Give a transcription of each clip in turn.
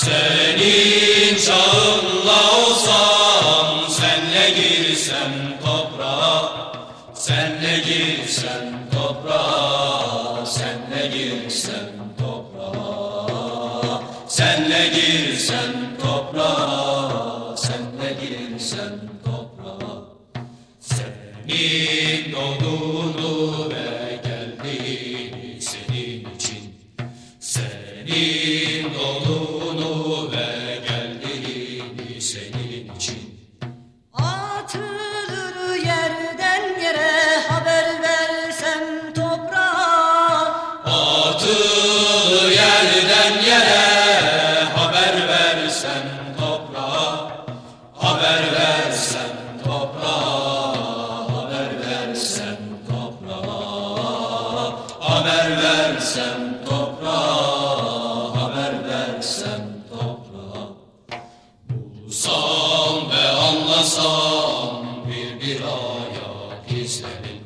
Senin çağınla olsam senle girsem toprağa Senle girsem toprağa Senle girsem toprağa Senle girsem toprağa Senle girsem toprağa. Senin doğduğunu versen toprağa Haber versen toprağa Haber versen toprağa Haber versen toprağa Haber versen toprağa. Bulsam ve anlasam bir bir ayak izlerim.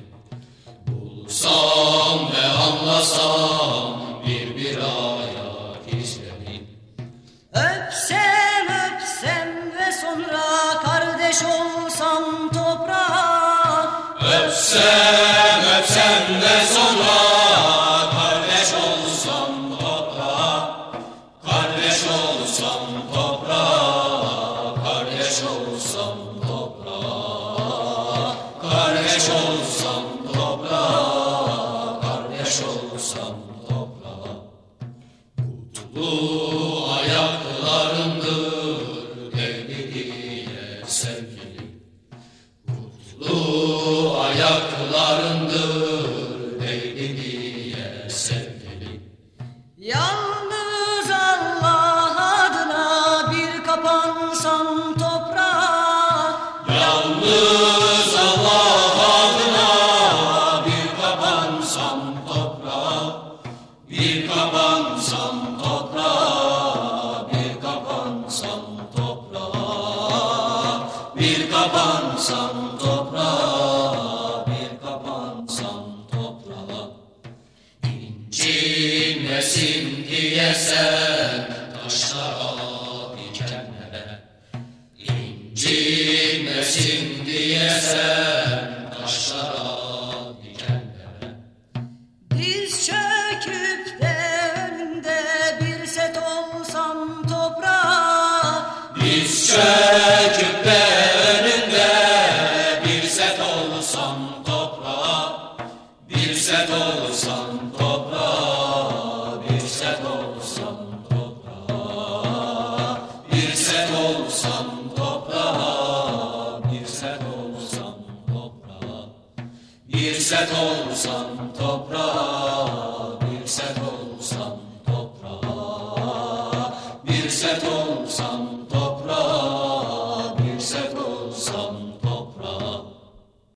Bulsam ve anlasam Say sevgilim Yalnız Allah adına bir kapansam toprağa. Yalnız Allah adına bir kapansam toprağa. Bir kapansam toprağa. Bir kapansam toprağa. Bir kapansam toprağa İncinmesin diye sen taşlara dikenlere İncinmesin diye sen olsam toprağa Bir set olsam toprağa Bir set olsam toprağa Bir set olsam toprağa Bir set olsam toprağa Bir set